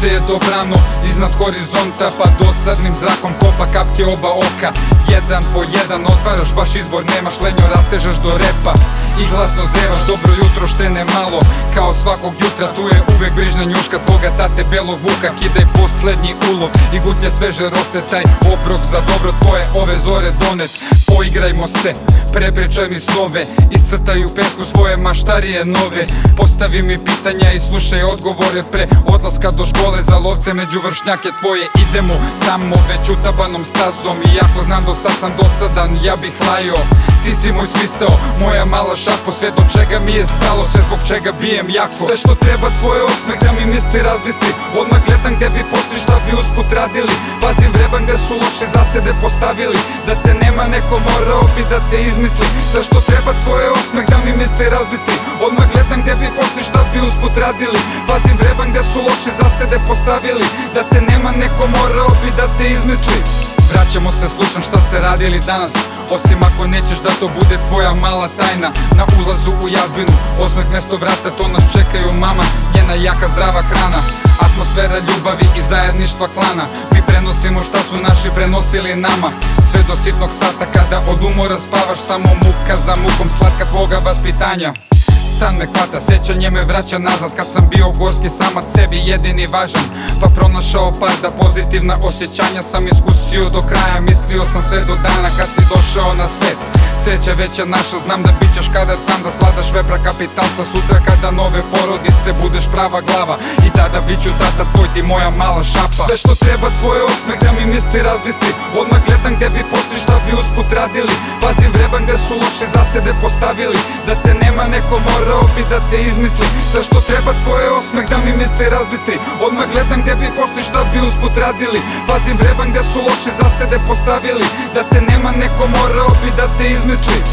Sunce je dobrano iznad horizonta Pa dosadnim zrakom kopa kapke oba oka. Jedan po jedan otvaraš baš izbor Nemaš lenjo rastežeš do repa. I štene malo Kao svakog jutra tu je uvek brižna njuška Tvoga tate belog vuka Kidaj poslednji ulov I gutlje sveže rose Taj obrok za dobro tvoje ove zore donet. Poigrajmo se, prepričaj mi snove Iscrtaj u pesku svoje maštarije nove. Postavi mi pitanja i slušaj odgovore Pre odlaska do škole za lovce među vršnjake tvoje Idemo. Tamo već utabanom stazom Iako znam do sad sam dosadan, ja bih lajao. Ti si moj smisao, moja mala šapo Sve do čega mi je stalo, sve zbog čega bijem jako. Sve što treba tvoj osmeh da mi misli razbistri Odmah gledam gde bi pošli šta bi usput radili. Pazim vreban gde su loše zasede postavili. Da te nema neko morao bi da te izmisli. Sve što treba tvoj osmeh da mi misli razbistri Odmah gledam gde bi pošli šta bi usput radili. Pazim vreban gde su loše zasede postavili. Da te nema neko morao bi da te izmisli Vraćamo se, slušam šta ste radili danas. Osim ako nećeš da to bude tvoja mala tajna. Na ulazu u jazbinu, osmeh mesto vrata To nas čekaju mama, njena jaka zdrava hrana. Atmosfera ljubavi i zajedništva klana. Mi prenosimo šta su naši prenosili nama. Sve do sitnog sata kada od umora spavaš Samo muka za mukom. Slatka tvoga vaspitanja San me hvata, sećanje me vraća nazad Kad sam bio gorski samac, sebi jedini važan. Pa pronašao par da pozitivna osjećanja sam iskusio do kraja Mislio sam sve do dana kad si došao na svet. Sreća veća naša, znam da bit ćeš kadar sam da skladaš vepra kapitalca Sutra kada nove porodice budeš prava glava. I tada bit ću tata tvoj ti moja mala šapa. Sve što treba tvoj osmeh da mi misli razbistri Odmah gledam gde bi pošli šta bi usput radili. Pazim су лоше за себе поставили. Да те нема неко морао би да те измисли. Зашто треба твоје осмех да ми мисли разбистри. Одма гледам где би пошли шта да би успут радили. Пазим ребан где су лоше за себе поставили. Да те нема неко морао би да те измисли.